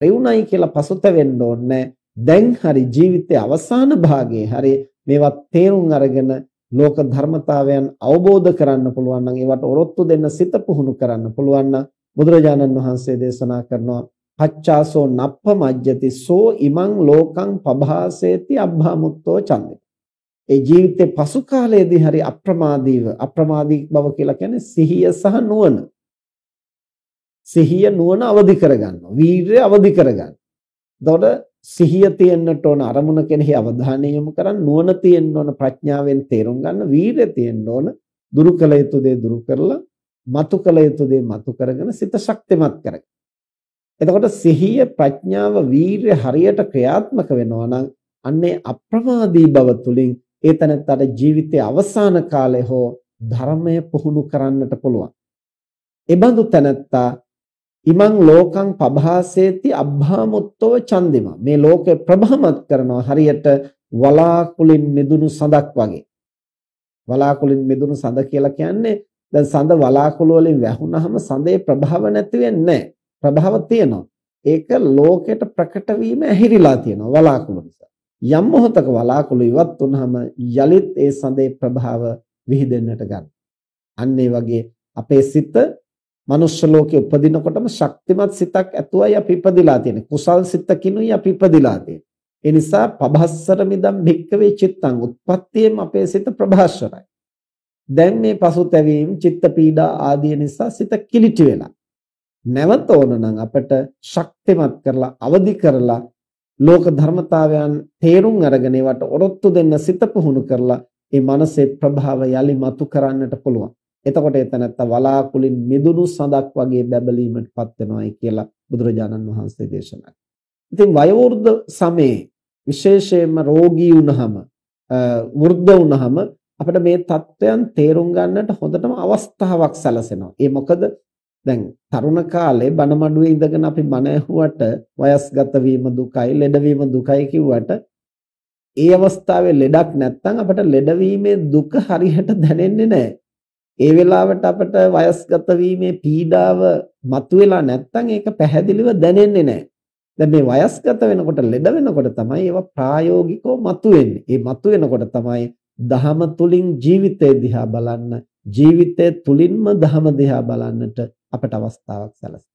රියුණයි කියලා පසුතැවෙන්න ඕනේ. දැන් හරි ජීවිතයේ අවසාන භාගයේ හරි මේවා තේරුම් අරගෙන ලෝක ධර්මතාවයන් අවබෝධ කරන්න පුළුවන් නම් ඒවට ඔරොත්තු දෙන්න සිත පුහුණු කරන්න පුළුවන් නම් බුදුරජාණන් වහන්සේ දේශනා කරනවා පච්චාසෝ නප්ප මජ්ජති සෝ ඉමං ලෝකං පභාසේති අබ්භාමුත්තෝ ඡන්දේ ඒ ජීවිතේ පසු කාලයේදී හරි අප්‍රමාදීව අප්‍රමාදී බව කියලා කියන්නේ සිහිය සහ නුවණ. සිහිය නුවණ අවදි කරගන්නවා වීරිය අවදි කරගන්න. එතකොට සිහිය තියෙන්නට ඕන අරමුණ කෙනෙහි අවධානය යොමු කරන් නුවණ තියෙන්න ඕන ප්‍රඥාවෙන් තේරුම් ගන්න වීරිය තියෙන්න ඕන දුරු කළ යුතු දේ දුරු කරලා මතු කළ යුතු දේ මතු කරගෙන සිත ශක්තිමත් කරගන්න. එතකොට සිහිය ප්‍රඥාව වීරිය හරියට ක්‍රියාත්මක වෙනවා නම් අන්නේ අප්‍රමාදී බව තුලින් ඒ තැනත්තාට ජීවිතයේ අවසාන කාලේ හෝ ධර්මය පුහුණු කරන්නට පුළුවන්. එබඳු තැනත්තා ඉමං ලෝකං පභාසේති අබ්භාමුත්තව චන්දිම. මේ ලෝකේ ප්‍රභමත් කරනවා හරියට වලාකුලින් මිදුණු සඳක් වගේ. වලාකුලින් මිදුණු සඳ කියලා කියන්නේ දැන් සඳ වලාකුළු වලින් වැහුනහම සඳේ ප්‍රභාව නැති වෙන්නේ ප්‍රභාව තියෙනවා. ඒක ලෝකයට ප්‍රකට වීම ඇහිරිලා තියෙනවා වලාකුළු නිසා. යම් මොහොතක වලාකුළු ඉවත් වුනහම යලිත් ඒ සඳේ ප්‍රභාව විහිදෙන්නට ගන්න. අන්න ඒ වගේ අපේ සිත මනුෂ්‍ය ලෝකේ උපදිනකොටම ශක්තිමත් සිතක් ඇතුවයි අපි ඉපදිලා තියෙන්නේ. කුසල් සිතකිනුයි අපි ඉපදිලා තියෙන්නේ. ඒ නිසා පබස්සර මිදම් භික්කවේ චිත්තං උත්පත්තියෙන් අපේ සිත ප්‍රභාස්වරයි. දැන් මේ පසුතැවීම්, චිත්ත පීඩා ආදී නිසා සිත කිලිටි වෙලා. නැවත ඕන නම් අපට ශක්තිමත් කරලා අවදි කරලා ලෝක ධර්මතාවයන් තේරුම් අරගෙන ඒවට ඔරොත්තු දෙන්න සිත පුහුණු කරලා ඒ මනසේ ප්‍රභාව යලි මතු කරන්නට පුළුවන්. එතකොට එතනත්ත වලාකුලින් මිදුණු සඳක් වගේ බැබලීමටපත් වෙනවායි කියලා බුදුරජාණන් වහන්සේ දේශනා ඉතින් වයෝවෘද්ධ සමයේ විශේෂයෙන්ම රෝගී වුණහම වෘද්ධ වුණහම අපිට මේ தත්වයන් තේරුම් ගන්නට හොඳටම අවස්ථාවක් සැලසෙනවා. ඒ මොකද දැන් තරුණ කාලේ බනමඩුවේ ඉඳගෙන අපි බන ඇහුවට වයස්ගත වීම දුකයි, ලෙඩවීම දුකයි කිව්වට ඒ අවස්ථාවේ ලෙඩක් නැත්නම් අපිට ලෙඩවීමේ දුක හරියට දැනෙන්නේ නැහැ. ඒ වෙලාවට අපිට වයස්ගත වීමේ පීඩාව මතුවෙලා නැත්නම් ඒක පැහැදිලිව දැනෙන්නේ නැහැ. දැන් මේ වයස්ගත වෙනකොට ලෙඩ වෙනකොට තමයි ඒවා ප්‍රායෝගිකව මතුවෙන්නේ. ඒ මතුවෙනකොට තමයි දහම තුලින් ජීවිතය දිහා බලන්න, ජීවිතය තුලින්ම දහම දිහා බලන්නට අපට අවස්ථාවක් සැලසෙනවා.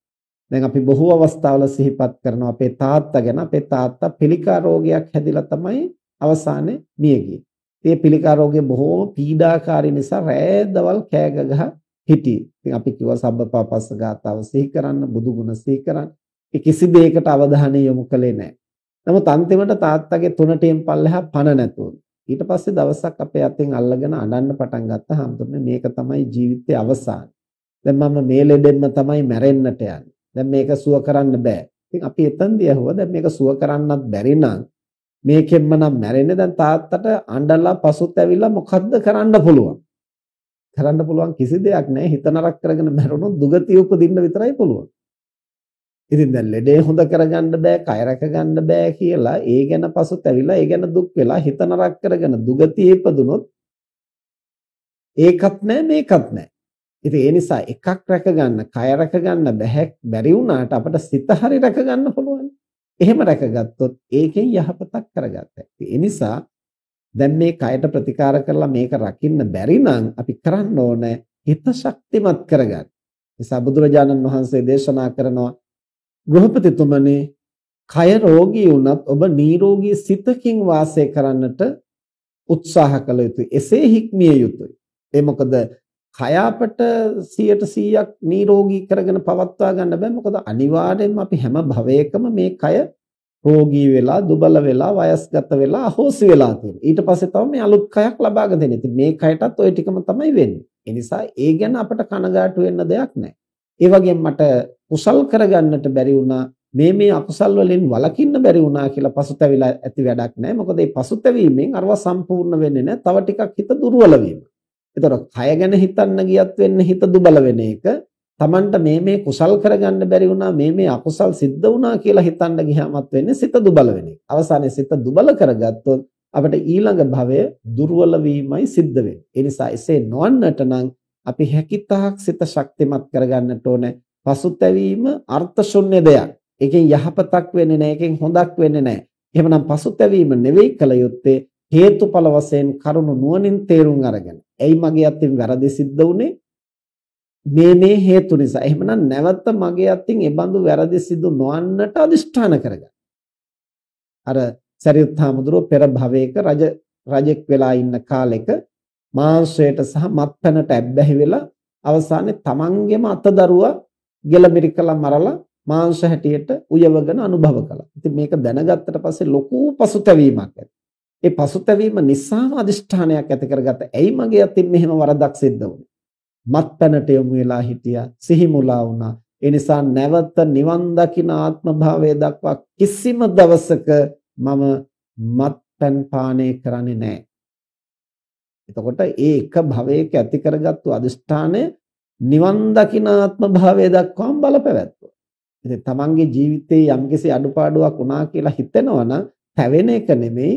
දැන් අපි බොහෝ අවස්ථාවල සිහිපත් කරනවා අපේ තාත්තා ගැන අපේ තාත්තා පිළිකා රෝගයක් හැදිලා තමයි අවසානයේ මිය ගියේ. ඒ පිළිකා රෝගය බොහෝම පීඩාකාරී නිසා රෑ දවල් කෑ ගහ හිටියේ. ඉතින් අපි කිව්වා සබ්බපාපස්ස ගාතාව සිහි කරන්න, බුදු ගුණ සිහි කරන්න. ඒ කිසි දෙයකට අවධානය යොමු කළේ නැහැ. නමුත් අන්තිමට තාත්තගේ තුනටියෙන් පල්ලෙහා පණ නැතුව. ඊට පස්සේ දවසක් අපේ අතෙන් අල්ලගෙන අඬන්න පටන් ගත්තා. හම්දුනේ මේක තමයි ජීවිතයේ අවසාන. දැන් මම මේ ලෙඩෙන්න තමයි මැරෙන්නට යන්නේ. දැන් මේක සුව කරන්න බෑ. ඉතින් අපි එතනදී අහුවා දැන් මේක සුව කරන්නත් බැරි නම් මේකෙන්ම නම් මැරෙන්නේ. දැන් තාත්තට අඬලා පසුත් ඇවිල්ලා මොකද්ද කරන්න පුළුවන්? කරන්න පුළුවන් කිසි දෙයක් නැහැ හිත නරක කරගෙන මැරුණොත් දුගතිය උපදින්න විතරයි පුළුවන්. ඉතින් දැන් ලෙඩේ හොඳ කරගන්න බෑ කය රැක ගන්න බෑ කියලා ඒ ගැන පසුත් ඇවිල්ලා ඒ ගැන දුක් වෙලා හිත නරක කරගෙන දුගතිය ඉපදුනොත් ඒකත් නැහැ මේකත් නැහැ ඉතින් ඒ නිසා එකක් රැක ගන්න කය රැක ගන්න බැහැ බැරි වුණාට අපිට සිත හරි රැක ගන්න පුළුවන්. එහෙම රැකගත්තොත් ඒකෙන් යහපතක් කරගත්තා. ඒ නිසා දැන් මේ කයට ප්‍රතිකාර කරලා මේක රකින්න බැරි නම් අපි කරන්න ඕනේ හිත ශක්තිමත් කරගන්න. නිසා බුදුරජාණන් වහන්සේ දේශනා කරනවා ගෘහපතිතුමනි කය රෝගී වුණත් ඔබ නිරෝගී සිතකින් වාසය කරන්නට උත්සාහ කළ යුතුයි. එසේ හික්මිය යුතුයි. ඒ මොකද කය අපට 100%ක් නිරෝගී කරගෙන පවත්වා ගන්න බෑ. මොකද අනිවාර්යෙන්ම අපි හැම භවයකම මේ කය රෝගී වෙලා දුබල වෙලා වයස්ගත වෙලා අහෝසි වෙලා තියෙනවා. ඊට පස්සේ තමයි මේ අලුත් කයක් ලබා ගන්න ඉතින් මේ කයටත් ওই ටිකම තමයි වෙන්නේ. ඒ නිසා ඒ ගැන අපට කනගාටු වෙන්න දෙයක් නැහැ ඒ වගේම මට කුසල් කරගන්නට බැරි වුණා. මේ මේ අකුසල් වලින් වළකින්න බැරි වුණා කියලා පසුතැවිලා ඇති වැඩක් නැහැ මොකද මේ පසුතැවීමෙන් අරව සම්පූර්ණ වෙන්නේ නැහැ තව ටිකක් හිත දුර්වල වීම. එතකොට කය ගැන හිතන්න ගියත් වෙන්නේ හිත දුබල වෙන එක. Tamanට මේ මේ කුසල් කරගන්න බැරි වුණා මේ මේ අකුසල් සිද්ධ වුණා කියලා හිතන්න ගියාමත් වෙන්නේ සිත දුබල වෙන එක. අවසානයේ සිත දුබල කරගත්තොත් අපිට ඊළඟ භවය දුර්වල වීමයි සිද්ධ වෙන්නේ. ඒ නිසා එසේ නොවන්නට නම් අපි හැකිතාක් සිත ශක්තිමත් කරගන්නට ඕනේ. පසුතැවීම අර්ථ ශුන්‍ය දෙයක්. ඒකෙන් යහපතක් වෙන්නේ නැහැ. ඒකෙන් හොඳක් වෙන්නේ නැහැ. එහෙමනම් පසුතැවීම නෙවෙයි කල යුත්තේ හේතුඵල වශයෙන් කරුණු නුවණින් තේරුම් අරගෙන. එයි මගේ අතින් වැරදි සිද්ධ වුනේ මේ මේ හේතු නිසා. එහෙමනම් නැවත මගේ අතින් ඒ බඳු වැරදි සිදු නොවන්නට අදිෂ්ඨාන කරගන්න. අර සරියුත් හාමුදුරුව පෙර භවයක රජ රජෙක් වෙලා ඉන්න කාලෙක මාංශයට සහ මත්පැනට ඇබ්බැහි වෙලා අවසානයේ තමන්ගේම අතදරුවා ගෙලමිරිකලා මරලා මාංශ හැටියට උයවගෙන අනුභව කළා. ඉතින් මේක දැනගත්තට පස්සේ ලොකු පසුතැවීමක් ඇති. ඒ පසුතැවීම නිසාම අදිෂ්ඨානයක් ඇති කරගත්ත. ඇයි මගේ අතින් මෙහෙම වරදක් සිද්ධ වුනේ? මත්පැනට යොමු වෙලා හිටියා, සිහි මුලා වුණා. ඒ නිසා නැවත නිවන් දකින ආත්ම භාවය දක්වා කිසිම දවසක මම මත්පැන් පානය කරන්නේ නැහැ. එතකොට ඒ එක භවයක ඇති කරගත්තු අදිෂ්ඨානය නිවන් දකින ආත්ම භාවය දක්වාම බලපැවැත්වුවා. ඉතින් තමන්ගේ ජීවිතයේ යම්කිසි අඩුපාඩුවක් වුණා කියලා හිතෙනවා නම් පැවෙන එක නෙමෙයි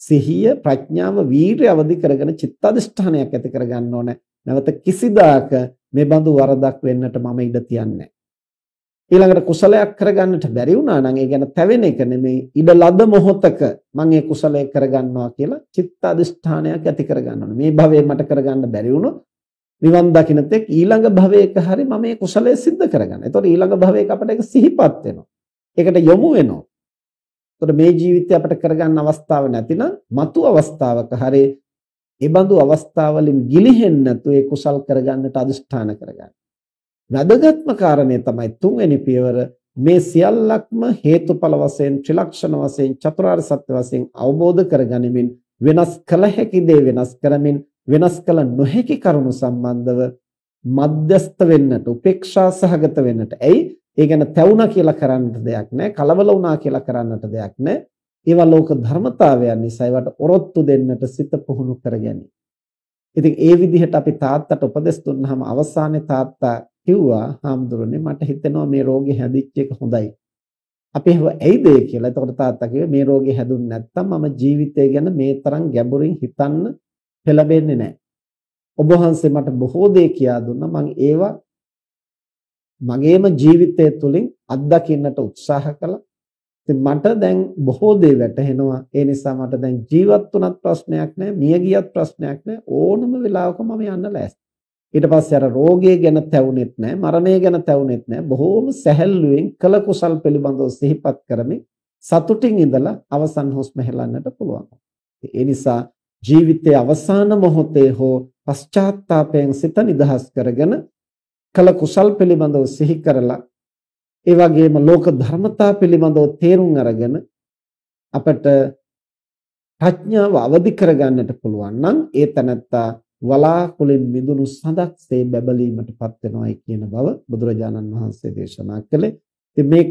සිහිය ප්‍රඥාව වීරිය අවදි කරගෙන චිත්ත අධිෂ්ඨානයක් ඇති කරගන්න ඕනේ. නැවත කිසිදාක මේ බඳු වරදක් වෙන්නට මම ඉඩ තියන්නේ ඊළඟට කුසලයක් කරගන්නට බැරි වුණා නම් ඒ ගැන තැවෙන එක නෙමෙයි ඉඩ ලද මොහොතක මම ඒ කුසලය කරගන්නවා කියලා චිත්ත අධිෂ්ඨානයක් ඇති කරගන්න ඕනේ. මේ භවයේ මට කරගන්න බැරි වුණොත් නිවන් දකින්න තෙක් ඊළඟ භවයක හරි මම මේ කුසලය સિદ્ધ කරගන්න. එතකොට ඊළඟ භවයක අපිට ඒක සිහිපත් වෙනවා. ඒකට යොමු වෙනවා. එතකොට මේ ජීවිතය අපිට කරගන්න අවස්ථාව නැතිනම් මතු අවස්ථාවක හරි ඒ බඳු අවස්ථාවලින් ගිලිහෙන්නේ නැතු ඒ කුසල් කරගන්නට අදිෂ්ඨාන කරගන්න. වැදගත්ම කාරණය තමයි තුන්වෙනි පියවර මේ සියල්ලක්ම හේතුඵල වශයෙන් ත්‍රිලක්ෂණ වශයෙන් චතුරාර්ය සත්‍ය වශයෙන් අවබෝධ කරගනිමින් වෙනස් කළ හැකි දේ වෙනස් කරමින් වෙනස් කළ නොහැකි කරුණු සම්බන්ධව මධ්‍යස්ත වෙන්නට උපේක්ෂා සහගත වෙන්නට. ඇයි? ඒ ගැන තැවුණා කියලා කරන්නට දෙයක් නැහැ. කලබල වුණා කියලා කරන්නට දෙයක් නැහැ. ඒවා ලෝක ධර්මතාවයන් නිසා ඒවට ඔරොත්තු දෙන්නට සිත පුහුණු කරගනි. ඉතින් ඒ විදිහට අපි තාත්තට උපදෙස් දුන්නාම අවසානයේ තාත්තා කිව්වා හාමුදුරනේ මට හිතෙනවා මේ රෝගේ හැදිච්ච එක හොඳයි. අපි එහෙම ඇයිද කියලා. එතකොට තාත්තා කිව්වේ මේ රෝගේ හැදුන්නේ නැත්තම් මම ජීවිතය ගැන මේ තරම් ගැඹුරින් හිතන්න පෙළඹෙන්නේ නැහැ. ඔබ වහන්සේ මට බොහෝ දේ කියා දුන්නා. මම ඒවා මගේම ජීවිතය තුළින් අත්දකින්නට උත්සාහ කළා. ඉතින් මට දැන් බොහෝ දේ වැටහෙනවා. ඒ නිසා මට දැන් ජීවත් වුණත් ප්‍රශ්නයක් නැහැ, මිය ගියත් ප්‍රශ්නයක් නැහැ. ඕනම වෙලාවක මම යන්න ලෑස්ති. ඊට පස්සේ අර රෝගය ගැන තැවුනෙත් නැහැ, මරණය ගැන තැවුනෙත් නැහැ. බොහෝම සැහැල්ලුවෙන් කළ කුසල් පිළිබඳව සිහිපත් කරමින් සතුටින් ඉඳලා අවසන් හුස්ම හෙලන්නට පුළුවන්. ඒ නිසා ජීවිතයේ අවසාන මොහොතේ හෝ පශ්චාත්තාපයෙන් සිත නිදහස් කරගෙන කළ කුසල් පිළිබඳව සිහි කරලා ඒ වගේම ලෝක ධර්මතා පිළිබඳව තේරුම් අරගෙන අපට ප්‍රඥාව අවදි කරගන්නට පුළුවන් නම් ඒ තනත්තා වලාකුලින් මිදුණු සඳක්සේ බැබලීමටපත් වෙනවායි කියන බව බුදුරජාණන් වහන්සේ දේශනා කළේ. ඉතින් මේ